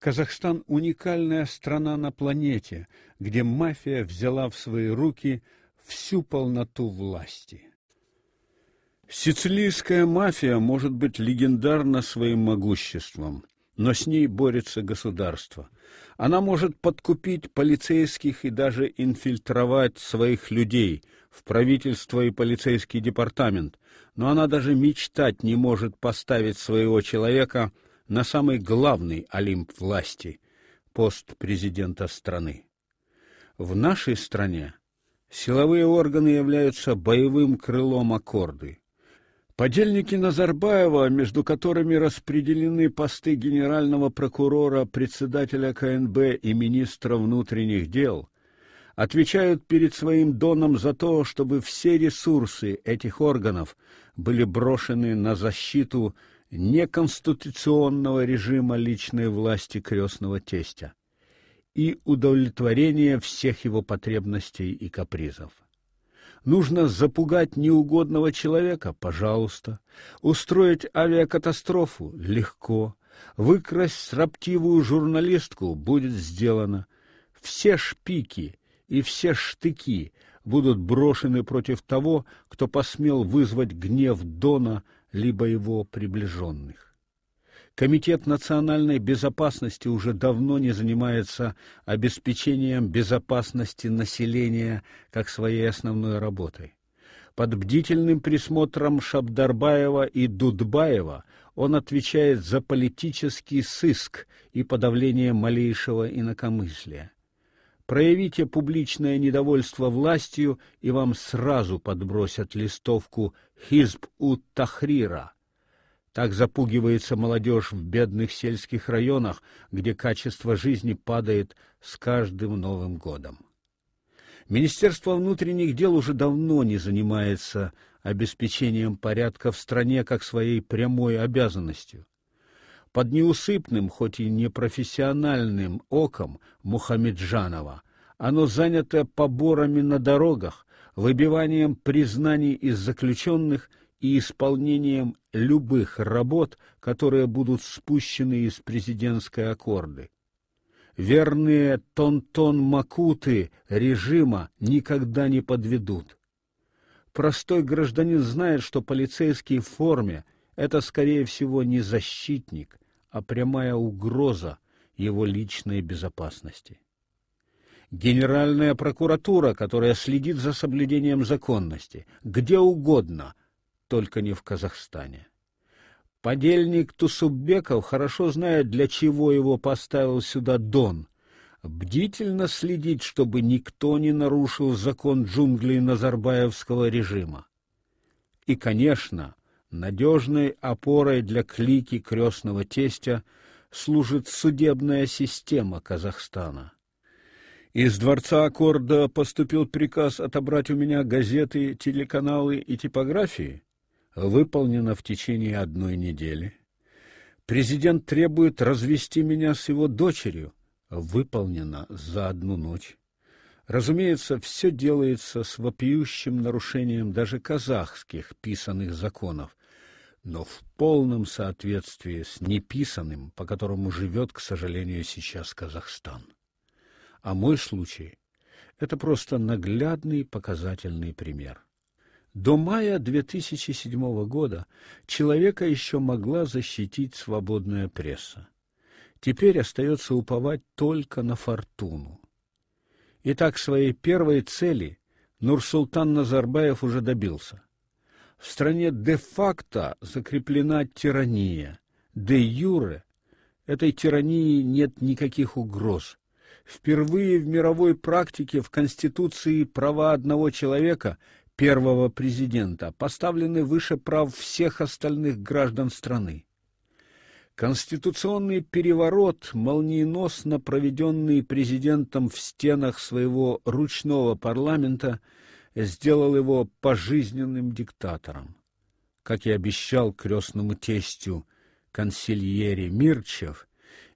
Казахстан уникальная страна на планете, где мафия взяла в свои руки всю полноту власти. Сицилийская мафия может быть легендарна своим могуществом, но с ней борется государство. Она может подкупить полицейских и даже инфильтровать своих людей в правительство и полицейский департамент, но она даже мечтать не может поставить своего человека на самый главный олимп власти пост президента страны. В нашей стране силовые органы являются боевым крылом аккорды. Подельники Назарбаева, между которыми распределены посты генерального прокурора, председателя КНБ и министра внутренних дел, отвечают перед своим доном за то, чтобы все ресурсы этих органов были брошены на защиту неконституционного режима личной власти крестного тестя и удовлетворение всех его потребностей и капризов. Нужно запугать неугодного человека пожалуйста, устроить авиакатастрофу легко, выкрасть строптивую журналистку будет сделано. Все шпики и все штыки будут брошены против того, кто посмел вызвать гнев Дона либо его приближенных. Комитет национальной безопасности уже давно не занимается обеспечением безопасности населения как своей основной работой. Под бдительным присмотром Шабдарбаева и Дудбаева он отвечает за политический сыск и подавление малейшего инакомыслия. Проявите публичное недовольство властью, и вам сразу подбросят листовку Хизб ут Тахрира так запугивается молодежь в бедных сельских районах, где качество жизни падает с каждым новым годом. Министерство внутренних дел уже давно не занимается обеспечением порядка в стране как своей прямой обязанностью. Под неусыпным, хоть и непрофессиональным оком Мухамеджанова оно занято поборами на дорогах, выбиванием признаний из заключенных и исполнением любых работ, которые будут спущены из президентской аккорды. Верные тон-тон-макуты режима никогда не подведут. Простой гражданин знает, что полицейский в форме это скорее всего не защитник, а прямая угроза его личной безопасности. Генеральная прокуратура, которая следит за соблюдением законности, где угодно, только не в Казахстане. Подельник Тусубеков хорошо знает, для чего его поставил сюда Дон. Бдительно следить, чтобы никто не нарушил закон джунглей Назарбаевского режима. И, конечно, надежной опорой для клики крестного тестя служит судебная система Казахстана. Из дворца Аккорда поступил приказ отобрать у меня газеты, телеканалы и типографии выполнено в течение одной недели. Президент требует развести меня с его дочерью. Выполнено за одну ночь. Разумеется, все делается с вопиющим нарушением даже казахских писанных законов, но в полном соответствии с неписанным, по которому живет, к сожалению, сейчас Казахстан. А мой случай это просто наглядный показательный пример. До мая 2007 года человека еще могла защитить свободная пресса. Теперь остается уповать только на фортуну. Итак, своей первой цели Нурсултан Назарбаев уже добился. В стране де-факто закреплена тирания, де-юре этой тирании нет никаких угроз. Впервые в мировой практике в Конституции права одного человека первого президента поставлены выше прав всех остальных граждан страны. Конституционный переворот, молниеносно проведенный президентом в стенах своего ручного парламента, сделал его пожизненным диктатором. Как и обещал крестному тестю консильери Мирчев,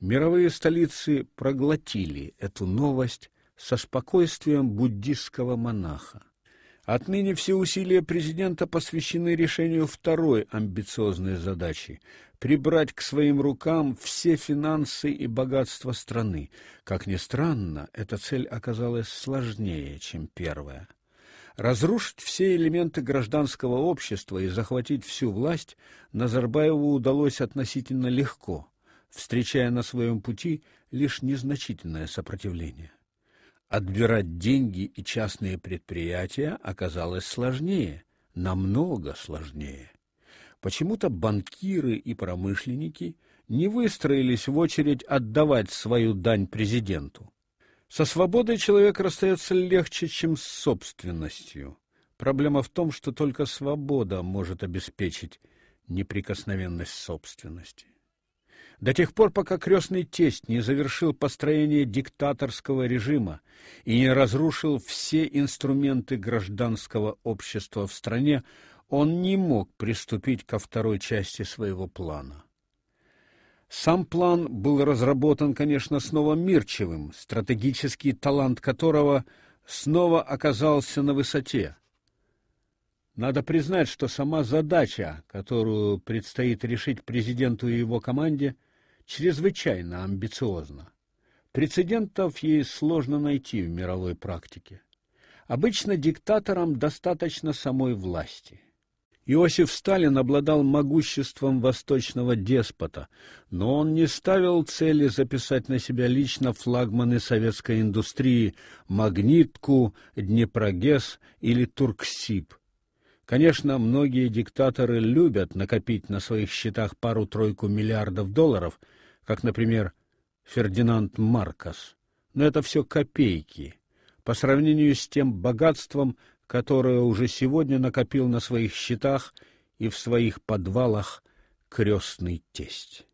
мировые столицы проглотили эту новость со спокойствием буддистского монаха. Отныне все усилия президента посвящены решению второй амбициозной задачи прибрать к своим рукам все финансы и богатства страны. Как ни странно, эта цель оказалась сложнее, чем первая. Разрушить все элементы гражданского общества и захватить всю власть Назарбаеву удалось относительно легко, встречая на своем пути лишь незначительное сопротивление. Отбирать деньги и частные предприятия оказалось сложнее, намного сложнее. Почему-то банкиры и промышленники не выстроились в очередь отдавать свою дань президенту. Со свободой человек расстается легче, чем с собственностью. Проблема в том, что только свобода может обеспечить неприкосновенность собственности. До тех пор, пока крестный тесть не завершил построение диктаторского режима и не разрушил все инструменты гражданского общества в стране, он не мог приступить ко второй части своего плана. Сам план был разработан, конечно, снова Мирчевым, стратегический талант которого снова оказался на высоте. Надо признать, что сама задача, которую предстоит решить президенту и его команде, чрезвычайно амбициозна. Прецедентов ей сложно найти в мировой практике. Обычно диктаторам достаточно самой власти. Иосиф Сталин обладал могуществом восточного деспота, но он не ставил цели записать на себя лично флагманы советской индустрии Магнитку, Днепрогэс или Турксиб. Конечно, многие диктаторы любят накопить на своих счетах пару-тройку миллиардов долларов, как, например, Фердинанд Маркос. Но это все копейки по сравнению с тем богатством, которое уже сегодня накопил на своих счетах и в своих подвалах крестный тесть.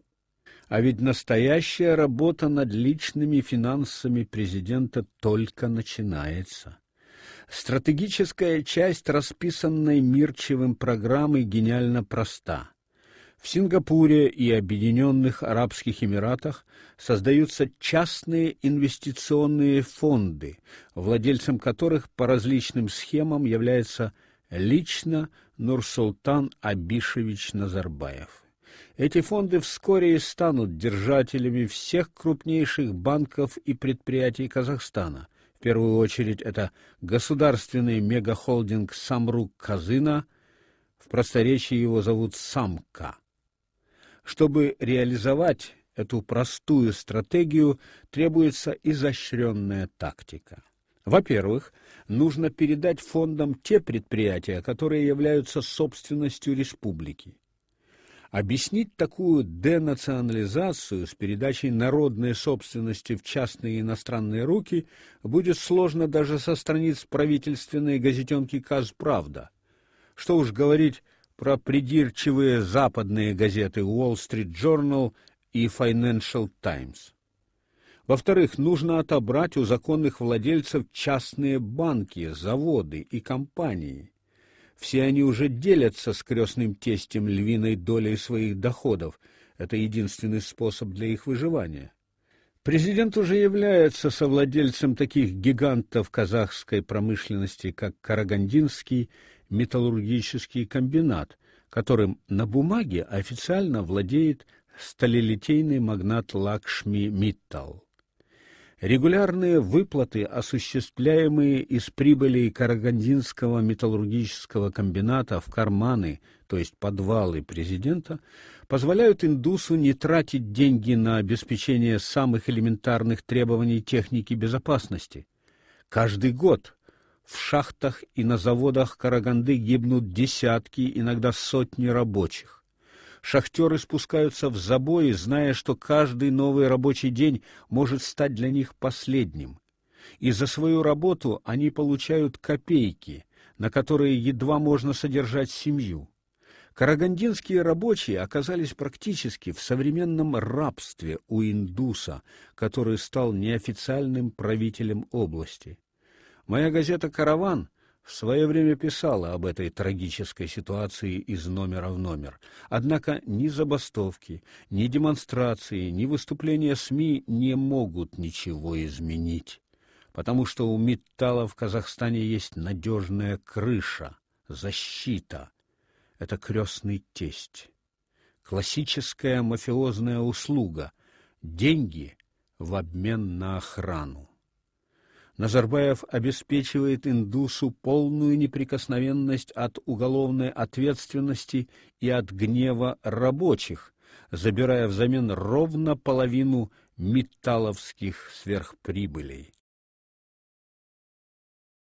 А ведь настоящая работа над личными финансами президента только начинается. Стратегическая часть расписанной Мирчевым программы гениально проста. В Сингапуре и Объединенных Арабских Эмиратах создаются частные инвестиционные фонды, владельцем которых по различным схемам является лично Нурсултан Абишевич Назарбаев. Эти фонды вскоре и станут держателями всех крупнейших банков и предприятий Казахстана. В первую очередь это государственный мегахолдинг Самрук Казына, в просторечии его зовут Самка. Чтобы реализовать эту простую стратегию, требуется изощренная тактика. Во-первых, нужно передать фондам те предприятия, которые являются собственностью республики. Объяснить такую денационализацию с передачей народной собственности в частные иностранные руки будет сложно даже со страниц правительственной газетенки «Казправда». Что уж говорить про придирчивые западные газеты Wall Street Journal и Financial Times. Во-вторых, нужно отобрать у законных владельцев частные банки, заводы и компании. Все они уже делятся с крестным тестем львиной долей своих доходов. Это единственный способ для их выживания. Президент уже является совладельцем таких гигантов казахской промышленности, как Карагандинский металлургический комбинат, которым на бумаге официально владеет сталелитейный магнат Лакшми Миттал. Регулярные выплаты, осуществляемые из прибыли Карагандинского металлургического комбината в карманы, то есть подвалы президента, позволяют индусу не тратить деньги на обеспечение самых элементарных требований техники безопасности. Каждый год в шахтах и на заводах Караганды гибнут десятки, иногда сотни рабочих. Шахтеры спускаются в забои, зная, что каждый новый рабочий день может стать для них последним. И за свою работу они получают копейки, на которые едва можно содержать семью. Карагандинские рабочие оказались практически в современном рабстве у индуса, который стал неофициальным правителем области. Моя газета «Караван» в свое время писала об этой трагической ситуации из номера в номер. Однако ни забастовки, ни демонстрации, ни выступления СМИ не могут ничего изменить, потому что у металла в Казахстане есть надежная крыша, защита. Это крестный тесть. Классическая мафиозная услуга деньги в обмен на охрану. Назарбаев обеспечивает индусу полную неприкосновенность от уголовной ответственности и от гнева рабочих, забирая взамен ровно половину металловских сверхприбылей.